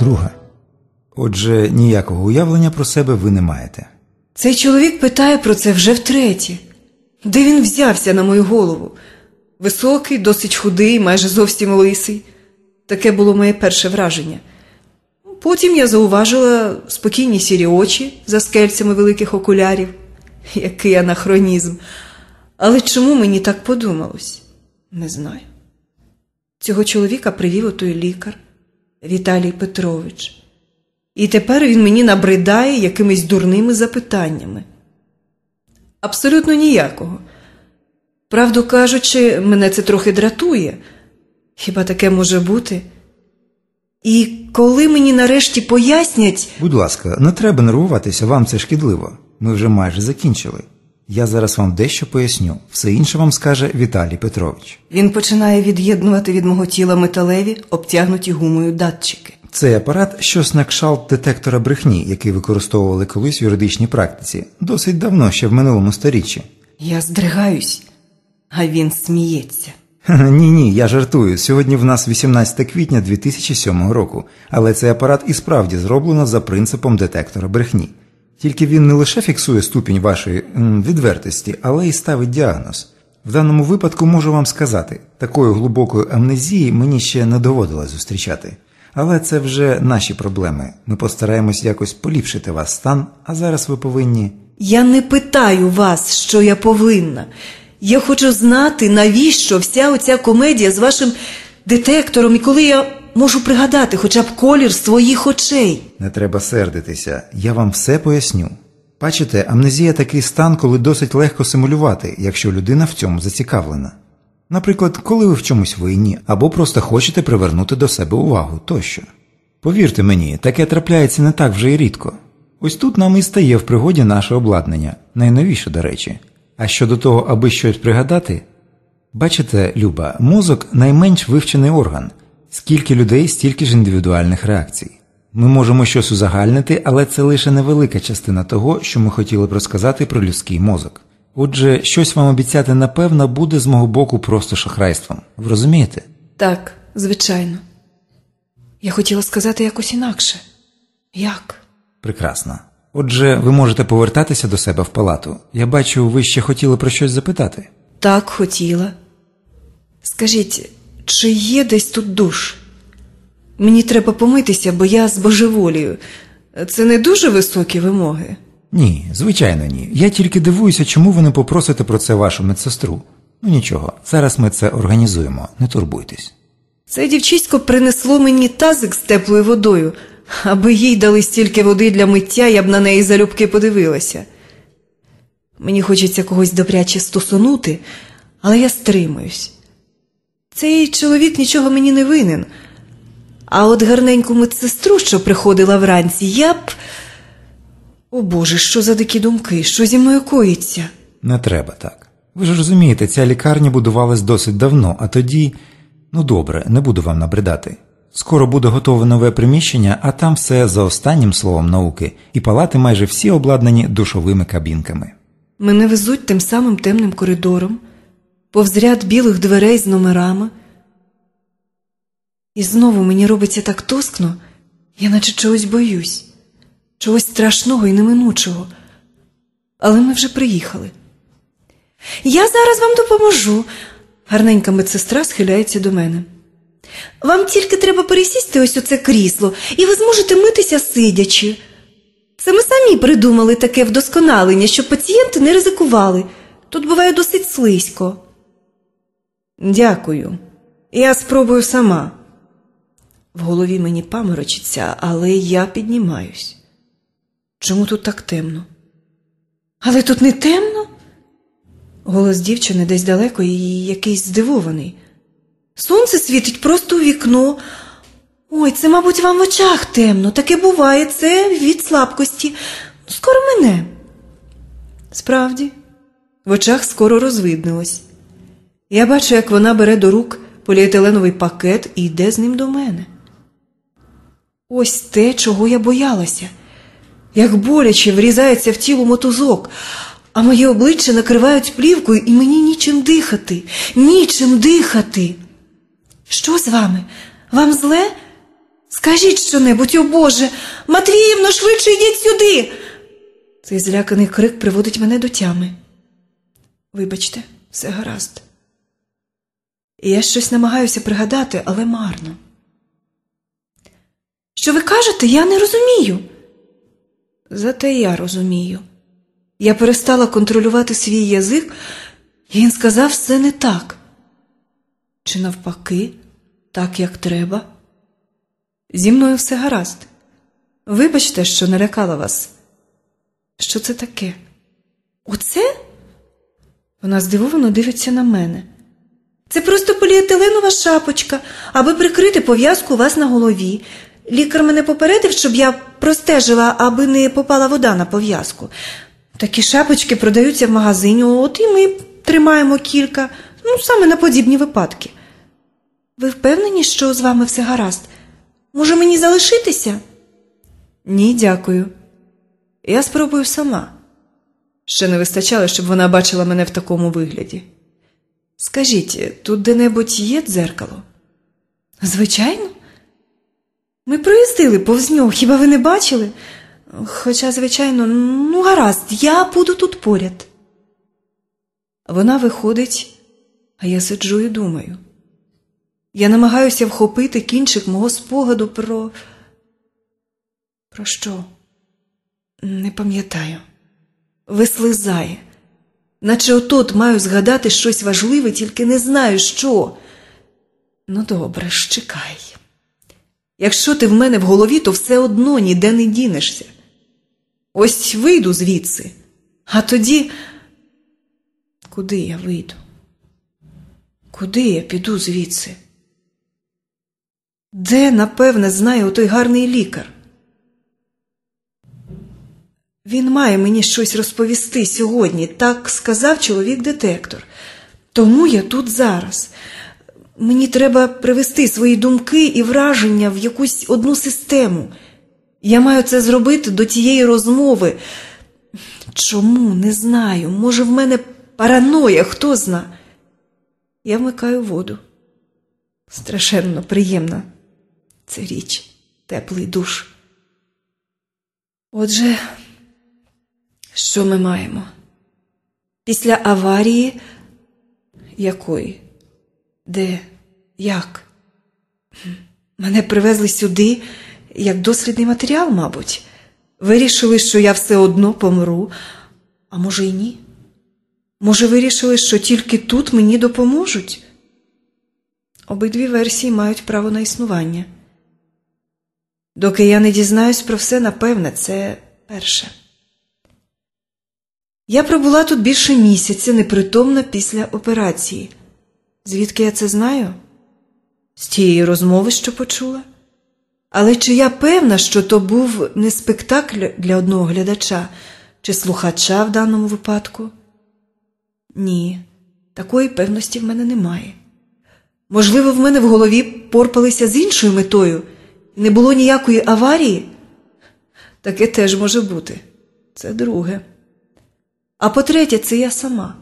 друга. Отже, ніякого уявлення про себе ви не маєте. Цей чоловік питає про це вже втретє. Де він взявся на мою голову? Високий, досить худий, майже зовсім лисий. Таке було моє перше враження. Потім я зауважила спокійні сірі очі за скельцями великих окулярів. Який анахронізм. Але чому мені так подумалось? Не знаю. Цього чоловіка привів отой лікар Віталій Петрович. І тепер він мені набридає якимись дурними запитаннями. Абсолютно ніякого. Правду кажучи, мене це трохи дратує. Хіба таке може бути? І коли мені нарешті пояснять, Будь ласка, не треба нервуватися, вам це шкідливо. Ми вже майже закінчили. Я зараз вам дещо поясню. Все інше вам скаже Віталій Петрович. він починає від'єднувати від мого тіла металеві, обтягнуті гумою датчики. Цей апарат щось на кшалт детектора брехні, який використовували колись в юридичній практиці, досить давно, ще в минулому сторіччі. Я здригаюсь, а він сміється. Ні, ні, я жартую. Сьогодні в нас 18 квітня 2007 року, але цей апарат і справді зроблено за принципом детектора брехні. Тільки він не лише фіксує ступінь вашої відвертості, але й ставить діагноз. В даному випадку можу вам сказати, такої глибокої амнезії мені ще не доводилось зустрічати. Але це вже наші проблеми. Ми постараємось якось поліпшити ваш стан, а зараз ви повинні. Я не питаю вас, що я повинна. Я хочу знати, навіщо вся оця комедія з вашим детектором, і коли я можу пригадати хоча б колір своїх очей. Не треба сердитися, я вам все поясню. Бачите, амнезія такий стан, коли досить легко симулювати, якщо людина в цьому зацікавлена. Наприклад, коли ви в чомусь винні, або просто хочете привернути до себе увагу тощо. Повірте мені, таке трапляється не так вже й рідко. Ось тут нам і стає в пригоді наше обладнання, найновіше, до речі. А щодо того, аби щось пригадати, бачите, Люба, мозок найменш вивчений орган. Скільки людей, стільки ж індивідуальних реакцій. Ми можемо щось узагальнити, але це лише невелика частина того, що ми хотіли б розказати про людський мозок. Отже, щось вам обіцяти напевно буде з мого боку просто шахрайством. Ви розумієте? Так, звичайно. Я хотіла сказати якось інакше. Як? Прекрасно. Отже, ви можете повертатися до себе в палату. Я бачу, ви ще хотіли про щось запитати. Так хотіла. Скажіть, чи є десь тут душ? Мені треба помитися, бо я збожеволію. Це не дуже високі вимоги. Ні, звичайно, ні. Я тільки дивуюся, чому ви не попросите про це вашу медсестру. Ну нічого, зараз ми це організуємо, не турбуйтесь. Це дівчисько принесло мені тазик з теплою водою. Аби їй дали стільки води для миття, я б на неї залюбки подивилася. Мені хочеться когось добряче стосунути, але я стримуюсь. Цей чоловік нічого мені не винен. А от гарненьку медсестру, що приходила вранці, я б. О Боже, що за дикі думки, що зі мною коїться? Не треба так. Ви ж розумієте, ця лікарня будувалась досить давно, а тоді. Ну добре, не буду вам набридати. Скоро буде готове нове приміщення, а там все за останнім словом науки, і палати майже всі обладнані душовими кабінками. Мене везуть тим самим темним коридором, повз ряд білих дверей з номерами. І знову мені робиться так тоскно, я наче чогось боюсь, чогось страшного і неминучого. Але ми вже приїхали. Я зараз вам допоможу. Гарненька медсестра схиляється до мене. Вам тільки треба пересісти ось оце крісло, і ви зможете митися сидячи. Це ми самі придумали таке вдосконалення, щоб пацієнти не ризикували. Тут буває досить слизько. Дякую. Я спробую сама. В голові мені паморочиться, але я піднімаюсь. Чому тут так темно? Але тут не темно? Голос дівчини десь далеко і якийсь здивований. Сонце світить просто у вікно. Ой, це, мабуть, вам в очах темно. Таке буває, це від слабкості. Скоро мене. Справді, в очах скоро розвиднилось. Я бачу, як вона бере до рук поліетиленовий пакет і йде з ним до мене. Ось те, чого я боялася, як боляче врізається в тіло мотузок, а моє обличчя накривають плівкою, і мені нічим дихати, нічим дихати. Що з вами? Вам зле? Скажіть щонебудь, о Боже, Матвіївно, швидше йдіть сюди. Цей зляканий крик приводить мене до тями. Вибачте, все гаразд. І я щось намагаюся пригадати, але марно. Що ви кажете, я не розумію. Зате я розумію. Я перестала контролювати свій язик, і він сказав все не так. Чи навпаки, так як треба. Зі мною все гаразд. Вибачте, що налякала вас. Що це таке? Оце? Вона здивовано дивиться на мене. Це просто поліетиленова шапочка, аби прикрити пов'язку у вас на голові. Лікар мене попередив, щоб я простежила, аби не попала вода на пов'язку. Такі шапочки продаються в магазині, от і ми тримаємо кілька, ну, саме на подібні випадки. Ви впевнені, що з вами все гаразд? Може, мені залишитися? Ні, дякую. Я спробую сама. Ще не вистачало, щоб вона бачила мене в такому вигляді. Скажіть, тут де-небудь є дзеркало? Звичайно. Ми проїздили повз нього, хіба ви не бачили? Хоча, звичайно, ну, гаразд, я буду тут поряд. Вона виходить, а я сиджу і думаю. Я намагаюся вхопити кінчик мого спогаду про. Про що? Не пам'ятаю. Вислизає. Наче отут маю згадати щось важливе, тільки не знаю, що. Ну, добре, ж чекай. Якщо ти в мене в голові, то все одно ніде не дінешся. Ось вийду звідси, а тоді. Куди я вийду? Куди я піду звідси? Де, напевне, знає отой гарний лікар? Він має мені щось розповісти сьогодні, так сказав чоловік-детектор. Тому я тут зараз. Мені треба привести свої думки і враження в якусь одну систему. Я маю це зробити до тієї розмови. Чому не знаю? Може, в мене параноя, хто зна. Я вмикаю воду. Страшенно приємна це річ, теплий душ. Отже, що ми маємо? Після аварії якої? Де? Як? Мене привезли сюди як дослідний матеріал, мабуть. Вирішили, що я все одно помру, а може й ні. Може, вирішили, що тільки тут мені допоможуть? Обидві версії мають право на існування. Доки я не дізнаюсь про все, напевне, це перше. Я пробула тут більше місяця, непритомна після операції. Звідки я це знаю? З тієї розмови, що почула. Але чи я певна, що то був не спектакль для одного глядача чи слухача в даному випадку? Ні, такої певності в мене немає. Можливо, в мене в голові порпалися з іншою метою, не було ніякої аварії? Таке теж може бути. Це друге. А по-третє, це я сама.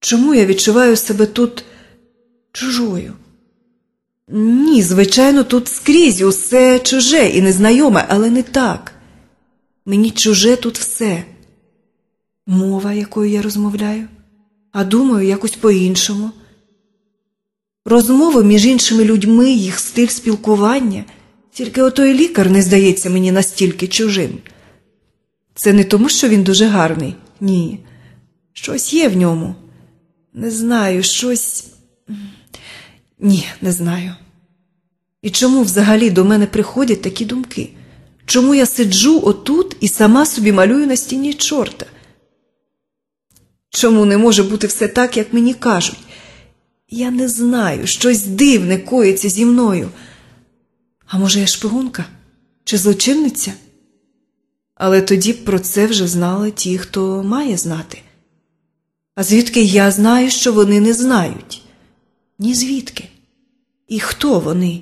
Чому я відчуваю себе тут чужою? Ні, звичайно, тут скрізь усе чуже і незнайоме, але не так. Мені чуже тут все. Мова, якою я розмовляю, а думаю якось по-іншому. Розмови між іншими людьми, їх стиль спілкування, тільки отой лікар не здається мені настільки чужим. Це не тому, що він дуже гарний, ні. Щось є в ньому. Не знаю, щось. Ні, не знаю. І чому взагалі до мене приходять такі думки? Чому я сиджу отут і сама собі малюю на стіні чорта? Чому не може бути все так, як мені кажуть? Я не знаю, щось дивне коїться зі мною. А може, я шпигунка чи злочинниця? Але тоді б про це вже знали ті, хто має знати. А звідки я знаю, що вони не знають? Ні звідки? І хто вони?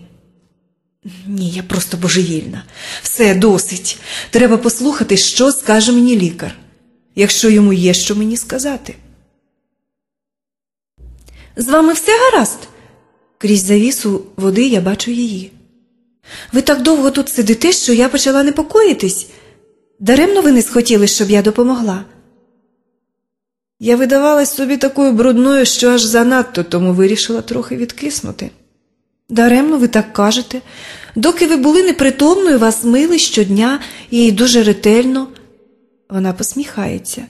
Ні, я просто божевільна. Все досить. Треба послухати, що скаже мені лікар, якщо йому є що мені сказати. З вами все гаразд? Крізь завісу води я бачу її. Ви так довго тут сидите, що я почала непокоїтись. Даремно ви не схотіли, щоб я допомогла. Я видавалась собі такою брудною, що аж занадто, тому вирішила трохи відкиснути. Даремно ви так кажете. Доки ви були непритомною, вас мили щодня і дуже ретельно. Вона посміхається.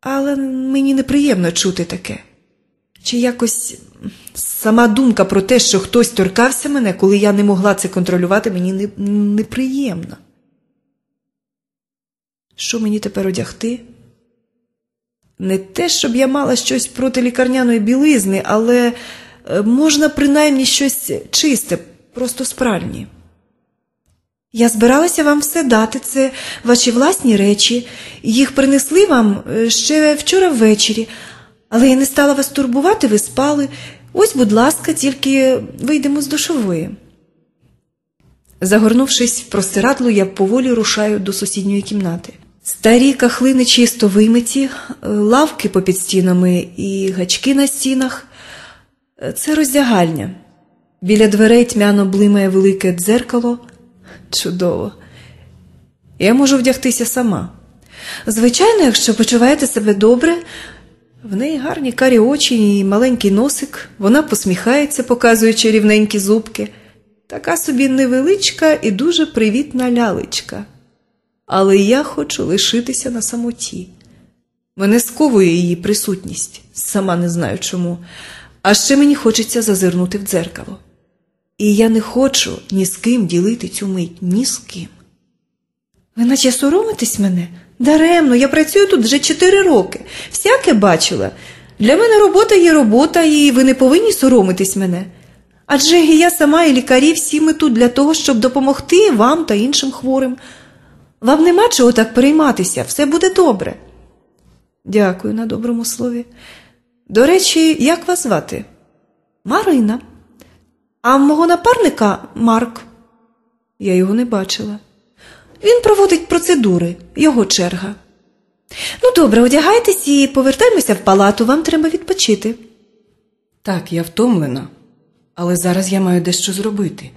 Але мені неприємно чути таке. Чи якось сама думка про те, що хтось торкався мене, коли я не могла це контролювати, мені не, неприємно. Що мені тепер одягти? Не те, щоб я мала щось проти лікарняної білизни, але е, можна принаймні щось чисте, просто спральні. Я збиралася вам все дати, це ваші власні речі, їх принесли вам е, ще вчора ввечері, але я не стала вас турбувати, ви спали. Ось, будь ласка, тільки вийдемо з душової. Загорнувшись в простирадло, я поволі рушаю до сусідньої кімнати. Старі кахлини чисто вимиті, лавки попід стінами і гачки на стінах. Це роздягальня. Біля дверей тьмяно блимає велике дзеркало. Чудово. Я можу вдягтися сама. Звичайно, якщо почуваєте себе добре, в неї гарні карі очі і маленький носик, вона посміхається, показуючи рівненькі зубки. Така собі невеличка і дуже привітна лялечка. Але я хочу лишитися на самоті. Мене сковує її присутність, сама не знаю чому. А ще мені хочеться зазирнути в дзеркало. І я не хочу ні з ким ділити цю мить, ні з ким. Ви наче соромитесь мене? Даремно, я працюю тут вже чотири роки. Всяке бачила. Для мене робота є робота, і ви не повинні соромитись мене. Адже я сама і лікарі всі ми тут для того, щоб допомогти вам та іншим хворим. Вам нема чого так перейматися, все буде добре. Дякую на доброму слові. До речі, як вас звати? Марина. А мого напарника Марк. Я його не бачила. Він проводить процедури, його черга. Ну, добре, одягайтесь і повертаймося в палату, вам треба відпочити. Так, я втомлена, але зараз я маю дещо зробити.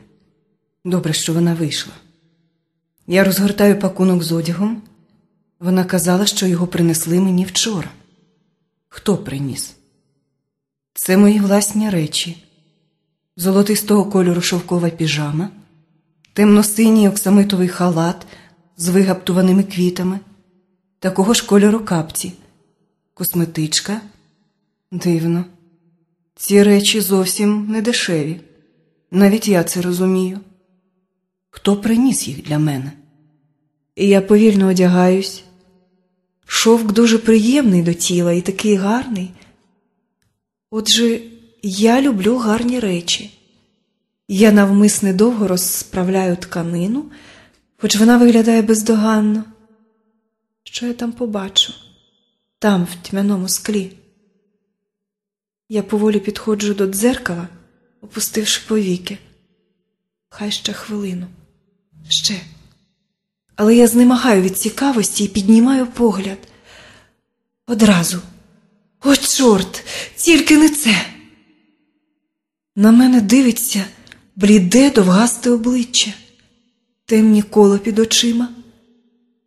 Добре, що вона вийшла. Я розгортаю пакунок з одягом. Вона казала, що його принесли мені вчора. Хто приніс? Це мої власні речі, золотистого кольору шовкова піжама, темно-синій оксамитовий халат з вигаптуваними квітами, такого ж кольору капці, косметичка. Дивно, ці речі зовсім не дешеві. Навіть я це розумію. Хто приніс їх для мене? І я повільно одягаюсь. Шовк дуже приємний до тіла і такий гарний. Отже, я люблю гарні речі. Я навмисне довго розсправляю тканину, хоч вона виглядає бездоганно. Що я там побачу? Там, в тьмяному склі. Я поволі підходжу до дзеркала, опустивши повіки. Хай ще хвилину. Ще. Але я знемагаю від цікавості і піднімаю погляд. Одразу. О, чорт, тільки не це. На мене дивиться бліде довгасте обличчя, темні коло під очима,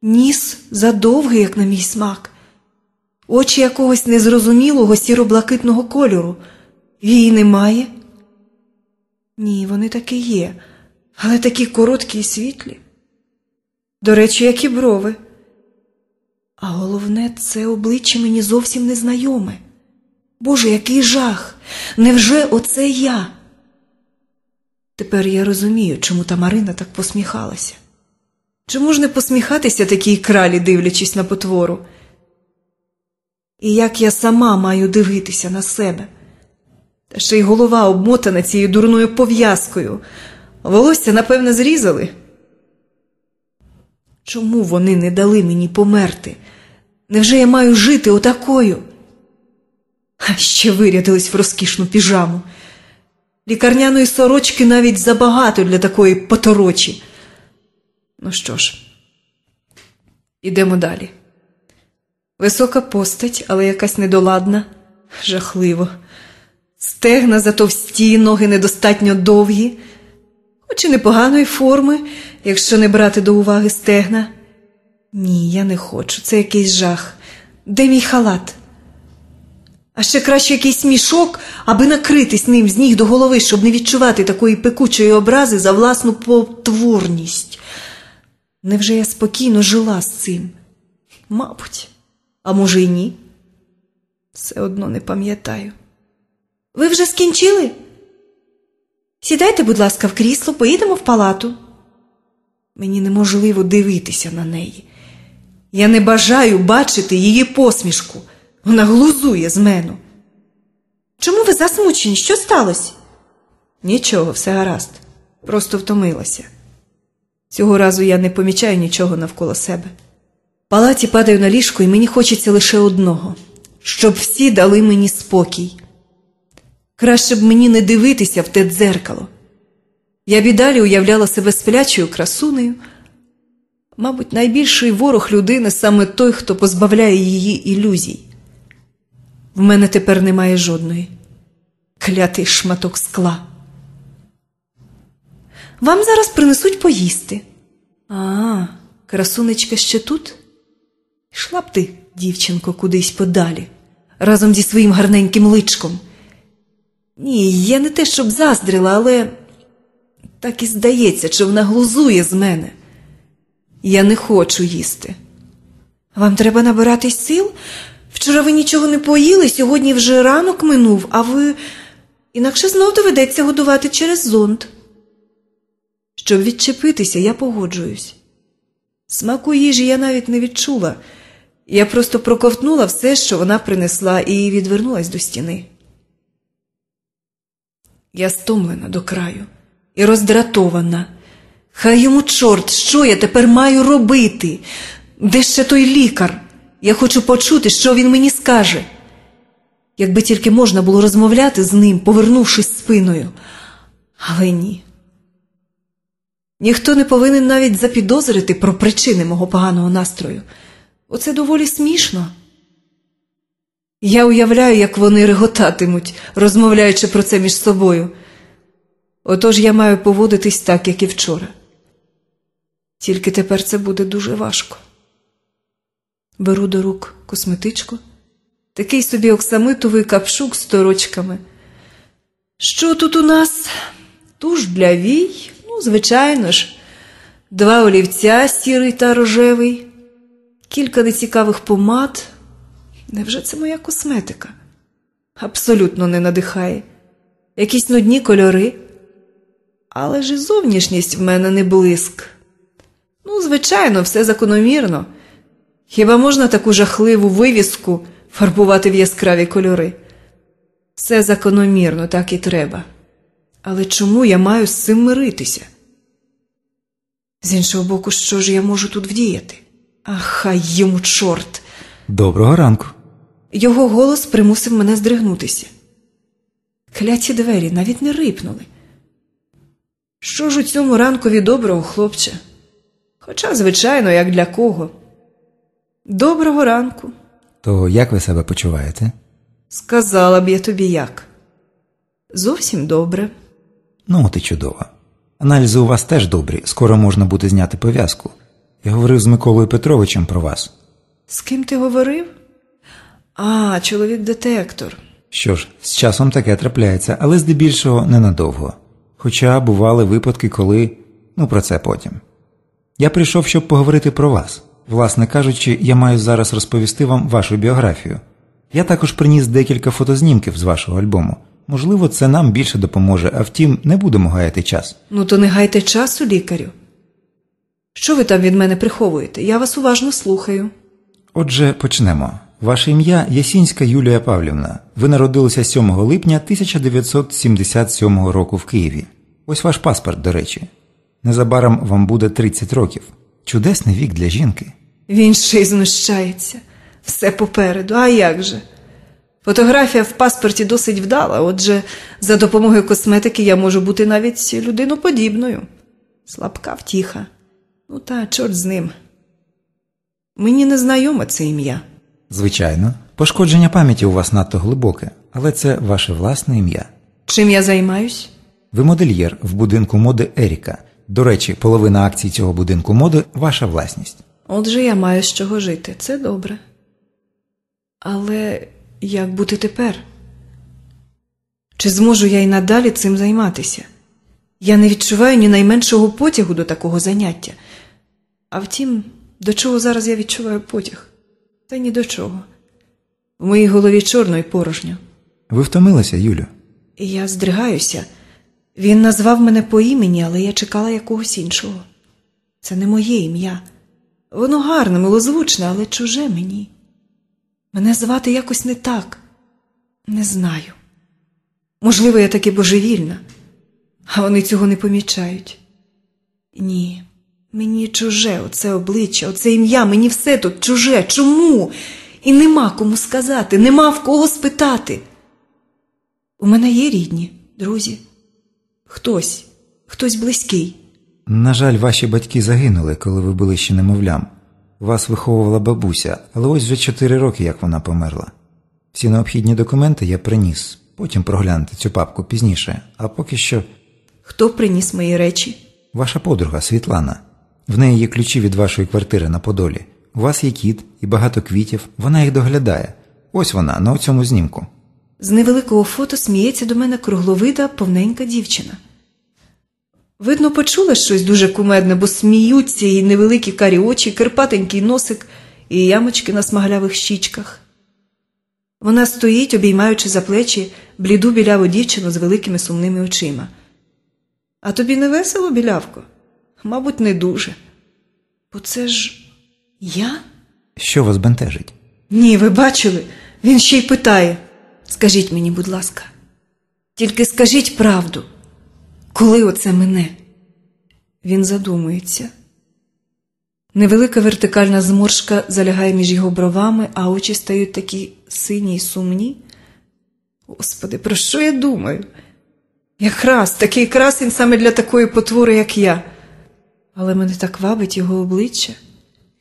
ніс задовгий, як на мій смак, очі якогось незрозумілого сіро-блакитного кольору. Її немає? Ні, вони таки є, але такі короткі і світлі. До речі, як і брови. А головне, це обличчя мені зовсім незнайоме. Боже, який жах! Невже оце я? Тепер я розумію, чому та Марина так посміхалася. Чому ж не посміхатися такій кралі, дивлячись на потвору? І як я сама маю дивитися на себе? Та ще й голова обмотана цією дурною пов'язкою. Волосся, напевне, зрізали. Чому вони не дали мені померти? Невже я маю жити отакою? А ще вирядились в розкішну піжаму. Лікарняної сорочки навіть забагато для такої поторочі. Ну що ж, ідемо далі. Висока постать, але якась недоладна, жахливо. Стегна затовсті, ноги недостатньо довгі. Хоч і непоганої форми, якщо не брати до уваги стегна. Ні, я не хочу, це якийсь жах. Де мій халат? А ще краще якийсь мішок, аби накритись ним з ніг до голови, щоб не відчувати такої пекучої образи за власну потворність. Невже я спокійно жила з цим? Мабуть, а може й ні? Все одно не пам'ятаю. Ви вже скінчили? Сідайте, будь ласка, в крісло, поїдемо в палату. Мені неможливо дивитися на неї. Я не бажаю бачити її посмішку. Вона глузує з мене. Чому ви засмучені? Що сталося? Нічого, все гаразд. Просто втомилася. Цього разу я не помічаю нічого навколо себе. В палаті падаю на ліжко, і мені хочеться лише одного щоб всі дали мені спокій. Краще б мені не дивитися в те дзеркало. Я б і далі уявляла себе сплячою красунею. Мабуть, найбільший ворог людини саме той, хто позбавляє її ілюзій. В мене тепер немає жодної. Клятий шматок скла. Вам зараз принесуть поїсти. А, красунечка ще тут? Йшла б ти, дівчинко, кудись подалі, разом зі своїм гарненьким личком. Ні, я не те, щоб заздрила, але так і здається, що вона глузує з мене. Я не хочу їсти. Вам треба набиратись сил? Вчора ви нічого не поїли, сьогодні вже ранок минув, а ви інакше знов доведеться годувати через зонд. Щоб відчепитися, я погоджуюсь. Смаку їжі я навіть не відчула. Я просто проковтнула все, що вона принесла, і відвернулась до стіни. Я стомлена до краю і роздратована. Хай йому чорт, що я тепер маю робити? Де ще той лікар? Я хочу почути, що він мені скаже. Якби тільки можна було розмовляти з ним, повернувшись спиною. Але ні. Ніхто не повинен навіть запідозрити про причини мого поганого настрою. Оце доволі смішно. Я уявляю, як вони реготатимуть, розмовляючи про це між собою. Отож я маю поводитись так, як і вчора. Тільки тепер це буде дуже важко. Беру до рук косметичку, такий собі оксамитовий капшук з торочками. Що тут у нас? Туш для вій, ну, звичайно ж, два олівця сірий та рожевий, кілька нецікавих помад. Невже це моя косметика? Абсолютно не надихає. Якісь нудні кольори. Але ж і зовнішність в мене не блиск. Ну, звичайно, все закономірно. Хіба можна таку жахливу вивіску фарбувати в яскраві кольори? Все закономірно, так і треба. Але чому я маю з цим миритися? З іншого боку, що ж я можу тут вдіяти? Ах, хай йому чорт! Доброго ранку. Його голос примусив мене здригнутися. Кляті двері навіть не рипнули. Що ж у цьому ранкові доброго, хлопче? Хоча, звичайно, як для кого. Доброго ранку. То як ви себе почуваєте? Сказала б я тобі як. Зовсім добре. Ну, от і чудово. Аналізи у вас теж добрі, скоро можна буде зняти пов'язку. Я говорив з Миколою Петровичем про вас. З ким ти говорив? А, чоловік-детектор. Що ж, з часом таке трапляється, але здебільшого ненадовго. Хоча бували випадки, коли. ну про це потім. Я прийшов, щоб поговорити про вас. Власне кажучи, я маю зараз розповісти вам вашу біографію. Я також приніс декілька фотознімків з вашого альбому. Можливо, це нам більше допоможе, а втім, не будемо гаяти час. Ну, то не гайте часу, лікарю. Що ви там від мене приховуєте? Я вас уважно слухаю. Отже, почнемо. Ваше ім'я Ясінська Юлія Павлівна. Ви народилися 7 липня 1977 року в Києві. Ось ваш паспорт, до речі. Незабаром вам буде 30 років. Чудесний вік для жінки. Він ще й знущається. Все попереду, а як же? Фотографія в паспорті досить вдала, отже, за допомогою косметики я можу бути навіть людиноподібною. Слабка втіха. Ну та чорт з ним. Мені не знайоме це ім'я. Звичайно, пошкодження пам'яті у вас надто глибоке, але це ваше власне ім'я. Чим я займаюсь? Ви модельєр в будинку моди Еріка. До речі, половина акцій цього будинку моди ваша власність. Отже, я маю з чого жити. Це добре. Але як бути тепер? Чи зможу я й надалі цим займатися? Я не відчуваю ні найменшого потягу до такого заняття. А втім, до чого зараз я відчуваю потяг? Та ні до чого. В моїй голові чорно і порожньо. Ви втомилися, Юлю? Я здригаюся. Він назвав мене по імені, але я чекала якогось іншого. Це не моє ім'я. Воно гарне, милозвучне, але чуже мені. Мене звати якось не так. Не знаю. Можливо, я таки божевільна, а вони цього не помічають. Ні, мені чуже оце обличчя, оце ім'я, мені все тут чуже. Чому? І нема кому сказати, нема в кого спитати. У мене є рідні, друзі. Хтось, хтось близький. На жаль, ваші батьки загинули, коли ви були ще немовлям. Вас виховувала бабуся, але ось вже чотири роки, як вона померла. Всі необхідні документи я приніс, потім проглянете цю папку пізніше, а поки що Хто приніс мої речі? ваша подруга Світлана. В неї є ключі від вашої квартири на Подолі. У вас є кіт і багато квітів, вона їх доглядає. Ось вона, на цьому знімку. З невеликого фото сміється до мене кругловида, повненька дівчина. Видно, почула щось дуже кумедне, бо сміються її невеликі карі очі, кирпатенький носик і ямочки на смаглявих щічках. Вона стоїть, обіймаючи за плечі бліду біляву дівчину з великими сумними очима. А тобі не весело, білявко? Мабуть, не дуже. Бо це ж я? Що вас бентежить? Ні, ви бачили, він ще й питає. Скажіть мені, будь ласка, тільки скажіть правду, коли оце мене? Він задумується. Невелика вертикальна зморшка залягає між його бровами, а очі стають такі сині й сумні. Господи, про що я думаю? Якраз такий красень саме для такої потвори, як я. Але мене так вабить його обличчя.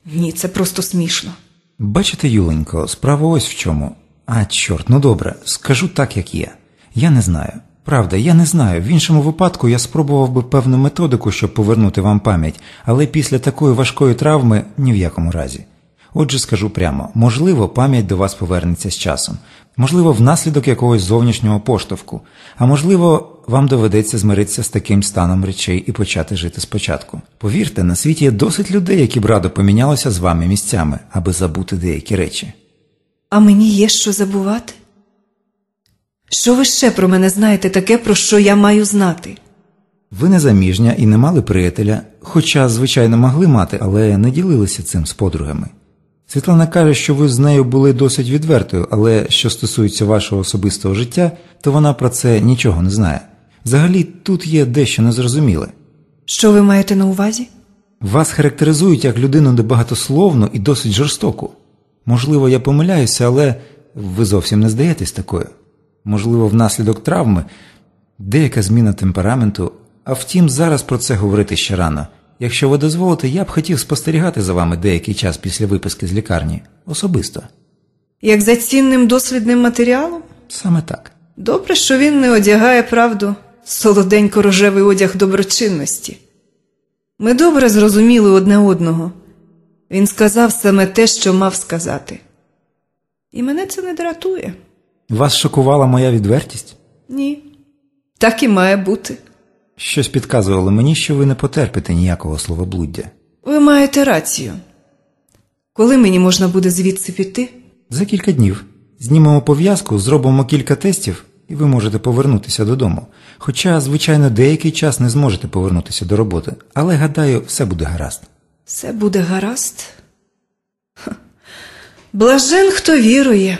Ні, це просто смішно. Бачите, Юленько, справа ось в чому. А, чорт, ну добре, скажу так, як є. Я не знаю. Правда, я не знаю. В іншому випадку я спробував би певну методику, щоб повернути вам пам'ять, але після такої важкої травми ні в якому разі. Отже, скажу прямо, можливо, пам'ять до вас повернеться з часом, можливо, внаслідок якогось зовнішнього поштовху, а можливо, вам доведеться змиритися з таким станом речей і почати жити спочатку. Повірте, на світі є досить людей, які б радо помінялися з вами місцями, аби забути деякі речі. А мені є що забувати? Що ви ще про мене знаєте таке, про що я маю знати? Ви не заміжня і не мали приятеля, хоча, звичайно, могли мати, але не ділилися цим з подругами. Світлана каже, що ви з нею були досить відвертою, але що стосується вашого особистого життя, то вона про це нічого не знає. Взагалі, тут є дещо незрозуміле. Що ви маєте на увазі? Вас характеризують як людину небагатословну і досить жорстоку. Можливо, я помиляюся, але ви зовсім не здаєтесь такою. Можливо, внаслідок травми, деяка зміна темпераменту, а втім, зараз про це говорити ще рано. Якщо ви дозволите, я б хотів спостерігати за вами деякий час після виписки з лікарні. Особисто. Як за цінним дослідним матеріалом? Саме так. Добре, що він не одягає правду солоденько рожевий одяг доброчинності. Ми добре зрозуміли одне одного. Він сказав саме те, що мав сказати. І мене це не дратує. Вас шокувала моя відвертість? Ні. Так і має бути. Щось підказувало мені, що ви не потерпите ніякого словоблуддя. Ви маєте рацію. Коли мені можна буде звідси піти? За кілька днів знімемо пов'язку, зробимо кілька тестів, і ви можете повернутися додому. Хоча, звичайно, деякий час не зможете повернутися до роботи, але гадаю, все буде гаразд. Все буде гаразд. Ха. Блажен, хто вірує.